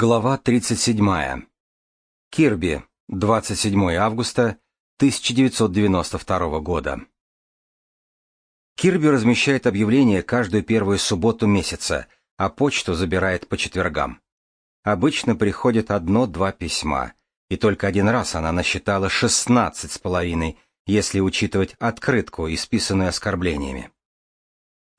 Глава 37. Кирби, 27 августа 1992 года. Кирби размещает объявления каждую первую субботу месяца, а почту забирает по четвергам. Обычно приходит одно-два письма, и только один раз она насчитала 16 с половиной, если учитывать открытку, исписанную оскорблениями.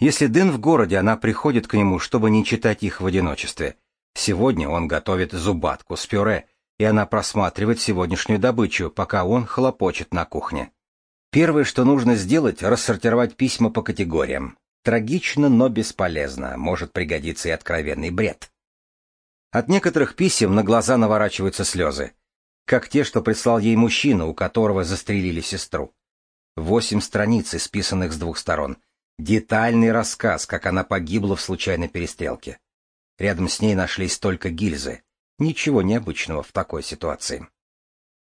Если Дэн в городе, она приходит к нему, чтобы не читать их в одиночестве – Сегодня он готовит зубатку с пюре, и она просматривает сегодняшнюю добычу, пока он хлопочет на кухне. Первое, что нужно сделать, рассортировать письма по категориям. Трагично, но бесполезно, может пригодиться и откровенный бред. От некоторых писем на глаза наворачиваются слезы, как те, что прислал ей мужчина, у которого застрелили сестру. Восемь страниц, исписанных с двух сторон. Детальный рассказ, как она погибла в случайной перестрелке. Рядом с ней нашлись только гильзы. Ничего необычного в такой ситуации.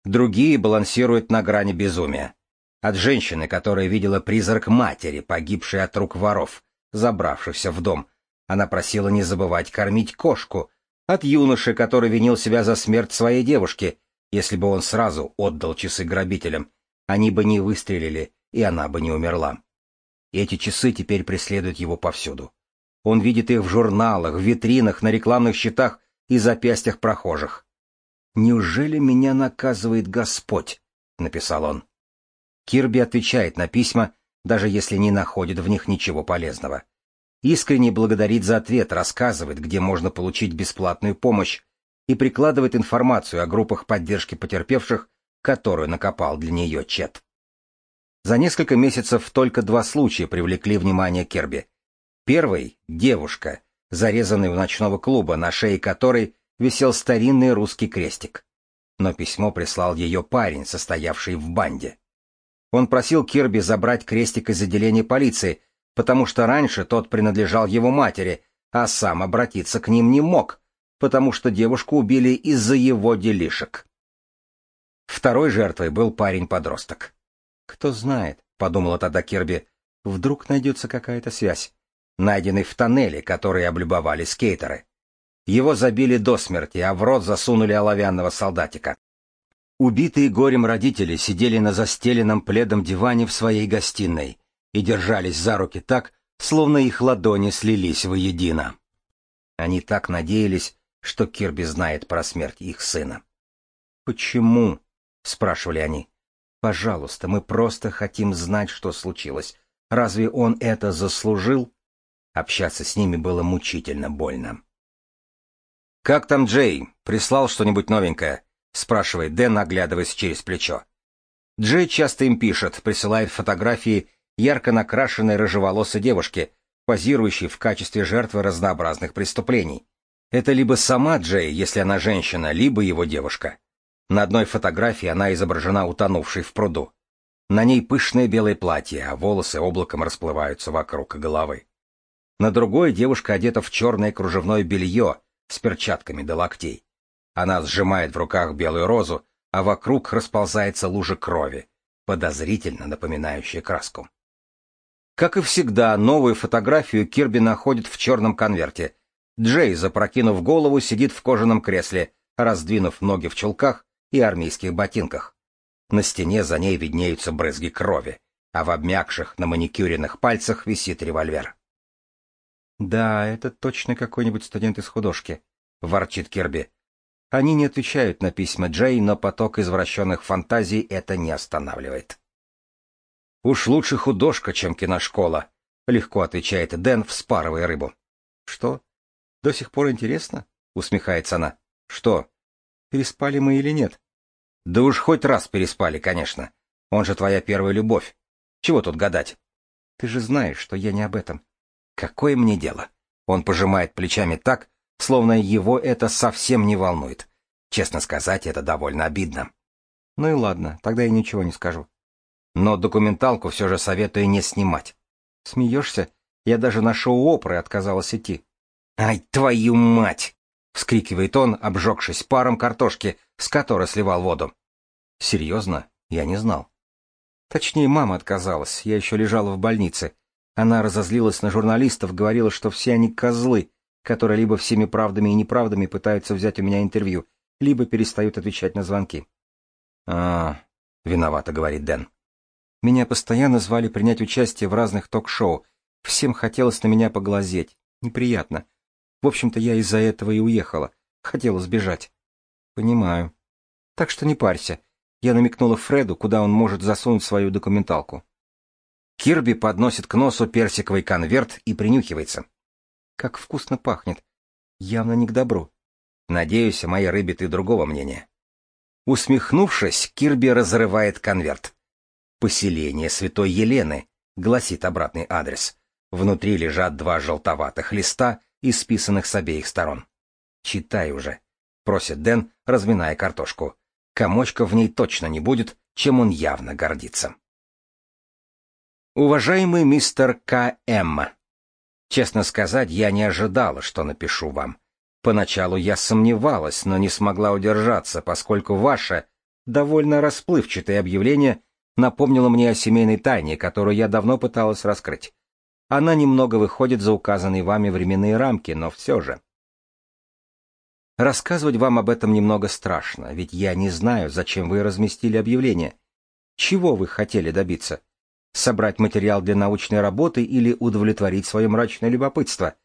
Другие балансируют на грани безумия. От женщины, которая видела призрак матери, погибшей от рук воров, забравшихся в дом. Она просила не забывать кормить кошку. От юноши, который винил себя за смерть своей девушки. Если бы он сразу отдал часы грабителям, они бы не выстрелили, и она бы не умерла. Эти часы теперь преследуют его повсюду. Он видит их в журналах, в витринах, на рекламных щитах и запястьях прохожих. «Неужели меня наказывает Господь?» — написал он. Кирби отвечает на письма, даже если не находит в них ничего полезного. Искренне благодарит за ответ, рассказывает, где можно получить бесплатную помощь, и прикладывает информацию о группах поддержки потерпевших, которую накопал для нее Чет. За несколько месяцев только два случая привлекли внимание Керби. Первый — девушка, зарезанная у ночного клуба, на шее которой висел старинный русский крестик. Но письмо прислал ее парень, состоявший в банде. Он просил Кирби забрать крестик из отделения полиции, потому что раньше тот принадлежал его матери, а сам обратиться к ним не мог, потому что девушку убили из-за его делишек. Второй жертвой был парень-подросток. «Кто знает», — подумала тогда Кирби, — «вдруг найдется какая-то связь найденный в тоннеле, который облюбовали скейтеры. Его забили до смерти, а в рот засунули оловянного солдатика. Убитые горем родители сидели на застеленном пледом диване в своей гостиной и держались за руки так, словно их ладони слились воедино. Они так надеялись, что Кирби знает про смерть их сына. «Почему?» — спрашивали они. «Пожалуйста, мы просто хотим знать, что случилось. Разве он это заслужил?» Общаться с ними было мучительно больно. «Как там Джей? Прислал что-нибудь новенькое?» — спрашивает Дэн, оглядываясь через плечо. Джей часто им пишет, присылает фотографии ярко накрашенной рыжеволосой девушки, позирующей в качестве жертвы разнообразных преступлений. Это либо сама Джей, если она женщина, либо его девушка. На одной фотографии она изображена утонувшей в пруду. На ней пышное белое платье, а волосы облаком расплываются вокруг головы. На другой девушка одета в черное кружевное белье с перчатками до локтей. Она сжимает в руках белую розу, а вокруг расползается лужа крови, подозрительно напоминающая краску. Как и всегда, новую фотографию Кирби находит в черном конверте. Джей, запрокинув голову, сидит в кожаном кресле, раздвинув ноги в чулках и армейских ботинках. На стене за ней виднеются брызги крови, а в обмякших на маникюренных пальцах висит револьвер. «Да, это точно какой-нибудь студент из художки», — ворчит Кирби. Они не отвечают на письма Джей, но поток извращенных фантазий это не останавливает. «Уж лучше художка, чем киношкола», — легко отвечает Дэн, вспарывая рыбу. «Что? До сих пор интересно?» — усмехается она. «Что? Переспали мы или нет?» «Да уж хоть раз переспали, конечно. Он же твоя первая любовь. Чего тут гадать?» «Ты же знаешь, что я не об этом. Какое мне дело? Он пожимает плечами так, словно его это совсем не волнует. Честно сказать, это довольно обидно. Ну и ладно, тогда я ничего не скажу. Но документалку все же советую не снимать. Смеешься? Я даже на шоу оперы отказалась идти. «Ай, твою мать!» — вскрикивает он, обжегшись паром картошки, с которой сливал воду. «Серьезно? Я не знал». Точнее, мама отказалась, я еще лежала в больнице. Она разозлилась на журналистов, говорила, что все они козлы, которые либо всеми правдами и неправдами пытаются взять у меня интервью, либо перестают отвечать на звонки. «А, — виновато говорит Дэн. «Меня постоянно звали принять участие в разных ток-шоу. Всем хотелось на меня поглазеть. Неприятно. В общем-то, я из-за этого и уехала. Хотела сбежать». «Понимаю. Так что не парься. Я намекнула Фреду, куда он может засунуть свою документалку». Кирби подносит к носу персиковый конверт и принюхивается. Как вкусно пахнет. Явно не к добру. Надеюсь, о моей рыбе ты другого мнения. Усмехнувшись, Кирби разрывает конверт. «Поселение Святой Елены», — гласит обратный адрес. Внутри лежат два желтоватых листа, исписанных с обеих сторон. «Читай уже», — просит Дэн, разминая картошку. Комочка в ней точно не будет, чем он явно гордится. Уважаемый мистер К.М., честно сказать, я не ожидала, что напишу вам. Поначалу я сомневалась, но не смогла удержаться, поскольку ваше довольно расплывчатое объявление напомнило мне о семейной тайне, которую я давно пыталась раскрыть. Она немного выходит за указанные вами временные рамки, но все же. Рассказывать вам об этом немного страшно, ведь я не знаю, зачем вы разместили объявление. Чего вы хотели добиться? Собрать материал для научной работы или удовлетворить свое мрачное любопытство?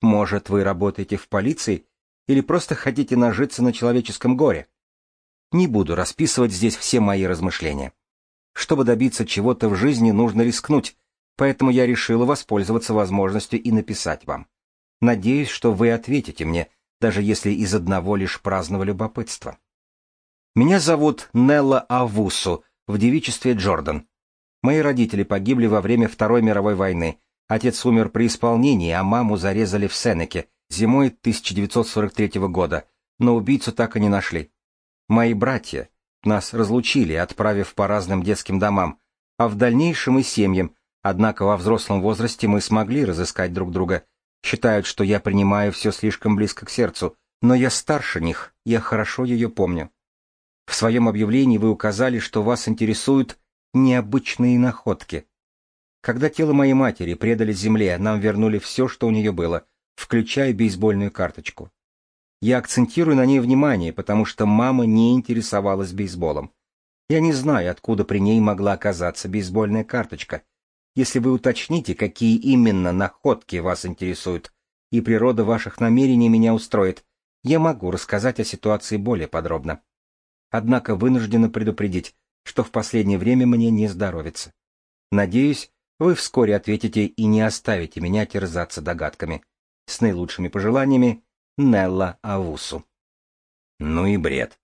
Может, вы работаете в полиции или просто хотите нажиться на человеческом горе? Не буду расписывать здесь все мои размышления. Чтобы добиться чего-то в жизни, нужно рискнуть, поэтому я решила воспользоваться возможностью и написать вам. Надеюсь, что вы ответите мне, даже если из одного лишь праздного любопытства. Меня зовут Нелла Авусу, в девичестве Джордан. Мои родители погибли во время Второй мировой войны, Отец умер при исполнении, а маму зарезали в Сенеке зимой 1943 года, но убийцу так и не нашли. Мои братья нас разлучили, отправив по разным детским домам, а в дальнейшем и семьям, однако во взрослом возрасте мы смогли разыскать друг друга. Считают, что я принимаю все слишком близко к сердцу, но я старше них, я хорошо ее помню. В своем объявлении вы указали, что вас интересуют необычные находки. Когда тело моей матери предали земле, нам вернули все, что у нее было, включая бейсбольную карточку. Я акцентирую на ней внимание, потому что мама не интересовалась бейсболом. Я не знаю, откуда при ней могла оказаться бейсбольная карточка. Если вы уточните, какие именно находки вас интересуют, и природа ваших намерений меня устроит, я могу рассказать о ситуации более подробно. Однако вынуждена предупредить, что в последнее время мне не здоровится. Надеюсь, вы вскоре ответите и не оставите меня терзаться догадками. С наилучшими пожеланиями, Нелла Авусу. Ну и бред.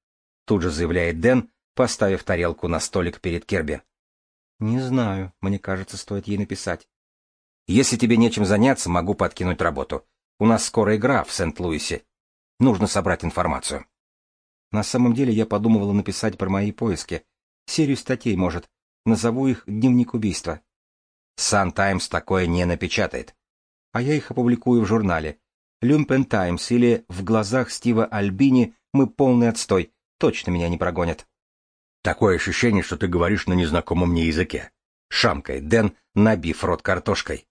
Тут же заявляет Дэн, поставив тарелку на столик перед Керби. Не знаю, мне кажется, стоит ей написать. Если тебе нечем заняться, могу подкинуть работу. У нас скоро игра в Сент-Луисе. Нужно собрать информацию. На самом деле я подумывала написать про мои поиски. Серию статей, может. Назову их «Дневник убийства». Сан Таймс такое не напечатает. А я их опубликую в журнале. Люмпен Таймс или «В глазах Стива Альбини мы полный отстой». Точно меня не прогонят. Такое ощущение, что ты говоришь на незнакомом мне языке. Шамкает Дэн, набив рот картошкой.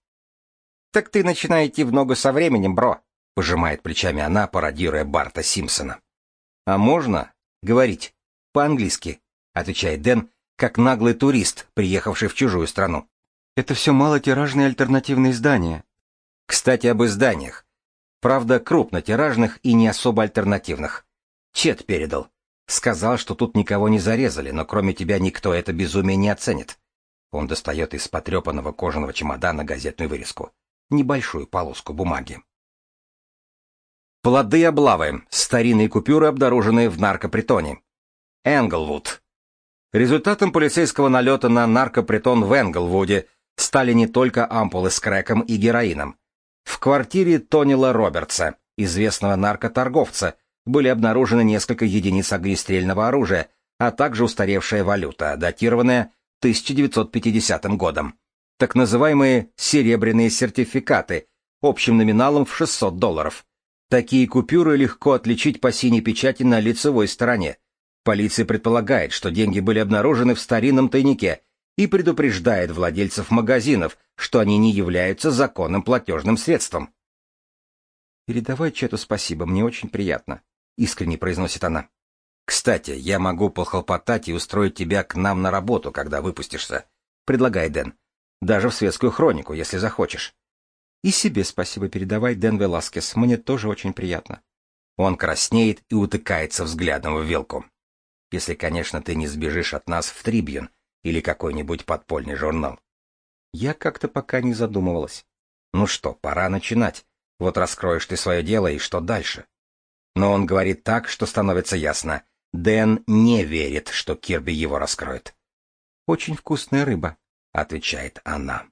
Так ты начинай идти в ногу со временем, бро. Пожимает плечами она, пародируя Барта Симпсона. А можно говорить по-английски, отвечает Дэн, как наглый турист, приехавший в чужую страну. Это все малотиражные альтернативные издания. Кстати, об изданиях. Правда, крупнотиражных и не особо альтернативных. Чет передал. Сказал, что тут никого не зарезали, но кроме тебя никто это безумие не оценит. Он достает из потрепанного кожаного чемодана газетную вырезку. Небольшую полоску бумаги. Плоды облавы. Старинные купюры, обнаруженные в наркопритоне. Энглвуд. Результатом полицейского налета на наркопритон в Энглвуде стали не только ампулы с крэком и героином. В квартире Тонила Робертса, известного наркоторговца, были обнаружены несколько единиц огнестрельного оружия, а также устаревшая валюта, датированная 1950 годом. Так называемые «серебряные сертификаты» общим номиналом в 600 долларов. Такие купюры легко отличить по синей печати на лицевой стороне. Полиция предполагает, что деньги были обнаружены в старинном тайнике – и предупреждает владельцев магазинов, что они не являются законным платежным средством. «Передавай Чету спасибо, мне очень приятно», — искренне произносит она. «Кстати, я могу похлопотать и устроить тебя к нам на работу, когда выпустишься», — предлагает Дэн. «Даже в светскую хронику, если захочешь». «И себе спасибо передавай, Дэн Веласкес, мне тоже очень приятно». Он краснеет и утыкается взглядом в вилку. «Если, конечно, ты не сбежишь от нас в Трибьюн или какой-нибудь подпольный журнал». Я как-то пока не задумывалась. Ну что, пора начинать. Вот раскроешь ты свое дело, и что дальше? Но он говорит так, что становится ясно. Дэн не верит, что Кирби его раскроет. «Очень вкусная рыба», — отвечает она.